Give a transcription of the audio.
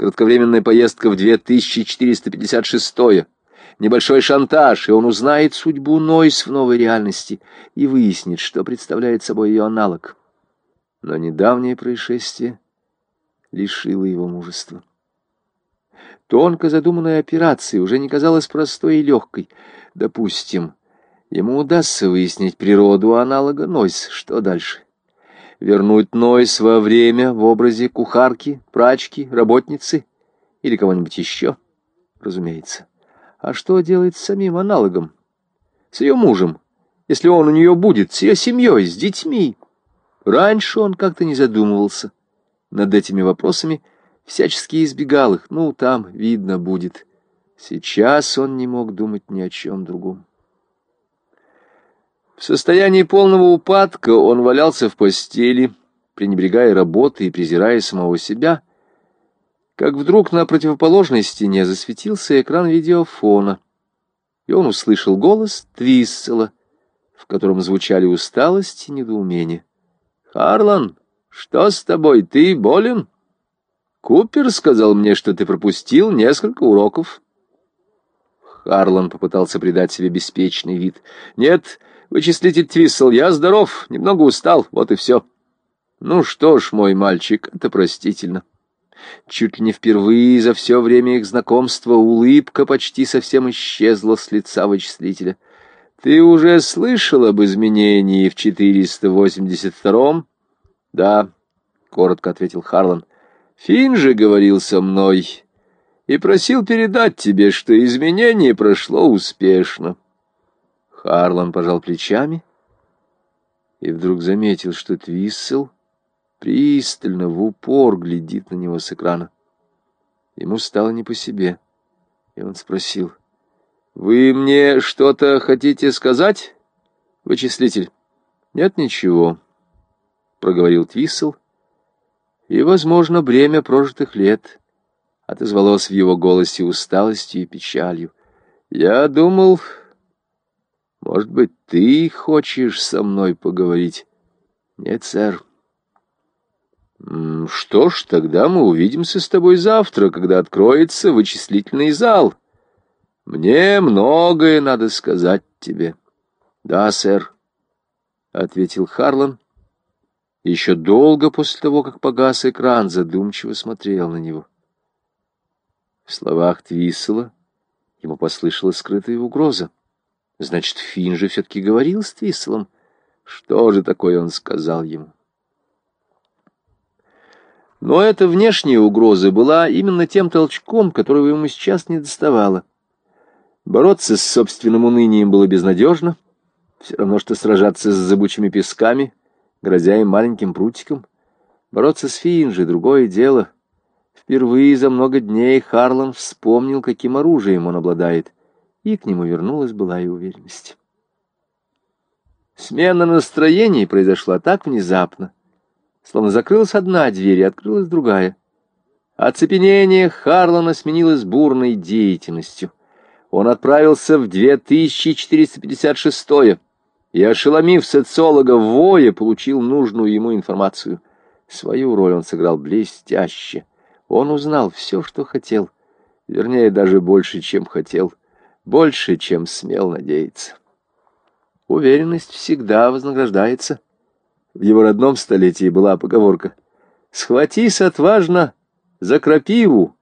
Кратковременная поездка в 2456 -е. Небольшой шантаж, и он узнает судьбу Нойс в новой реальности и выяснит, что представляет собой ее аналог. Но недавнее происшествие лишило его мужества. Тонко задуманная операция уже не казалась простой и легкой. Допустим, ему удастся выяснить природу аналога Нойс. Что дальше? Вернуть Нойс во время в образе кухарки, прачки, работницы или кого-нибудь еще? Разумеется. А что делать с самим аналогом? С ее мужем, если он у нее будет, с ее семьей, с детьми? Раньше он как-то не задумывался над этими вопросами, всячески избегал их. Ну, там видно будет. Сейчас он не мог думать ни о чем другом. В состоянии полного упадка он валялся в постели, пренебрегая работой и презирая самого себя, как вдруг на противоположной стене засветился экран видеофона, и он услышал голос Твиссела, в котором звучали усталость и недоумение. «Харлан, что с тобой, ты болен?» Купер сказал мне, что ты пропустил несколько уроков. Харлан попытался придать себе беспечный вид. Нет, вычислитель Твиссел, я здоров, немного устал, вот и все. Ну что ж, мой мальчик, это простительно. Чуть ли не впервые за все время их знакомства улыбка почти совсем исчезла с лица вычислителя. Ты уже слышал об изменении в 482-м? Да, коротко ответил Харлан. Финн же говорил со мной и просил передать тебе, что изменение прошло успешно. Харлан пожал плечами и вдруг заметил, что Твиссел пристально, в упор глядит на него с экрана. Ему стало не по себе, и он спросил, «Вы мне что-то хотите сказать, вычислитель?» «Нет, ничего», — проговорил Твиссел, и, возможно, бремя прожитых лет отозвалось в его голосе усталостью и печалью. Я думал, может быть, ты хочешь со мной поговорить? Нет, сэр. Что ж, тогда мы увидимся с тобой завтра, когда откроется вычислительный зал. Мне многое надо сказать тебе. Да, сэр, — ответил Харлан, еще долго после того, как погас экран, задумчиво смотрел на него. В словах Твиссела ему послышалась скрытая угроза. Значит, Финн же все-таки говорил с Твисселом. Что же такое он сказал ему? Но эта внешняя угроза была именно тем толчком, которого ему сейчас не доставало. Бороться с собственным унынием было безнадежно, все равно, что сражаться с зыбучими песками — грозя им маленьким прутиком. Бороться с Финджи — другое дело. Впервые за много дней Харлан вспомнил, каким оружием он обладает, и к нему вернулась была и уверенность. Смена настроений произошла так внезапно, словно закрылась одна дверь и открылась другая. Оцепенение Харлана сменилось бурной деятельностью. Он отправился в 2456-е, и, ошеломив социолога воя, получил нужную ему информацию. Свою роль он сыграл блестяще. Он узнал все, что хотел, вернее, даже больше, чем хотел, больше, чем смел надеяться. Уверенность всегда вознаграждается. В его родном столетии была поговорка «Схватись отважно за крапиву,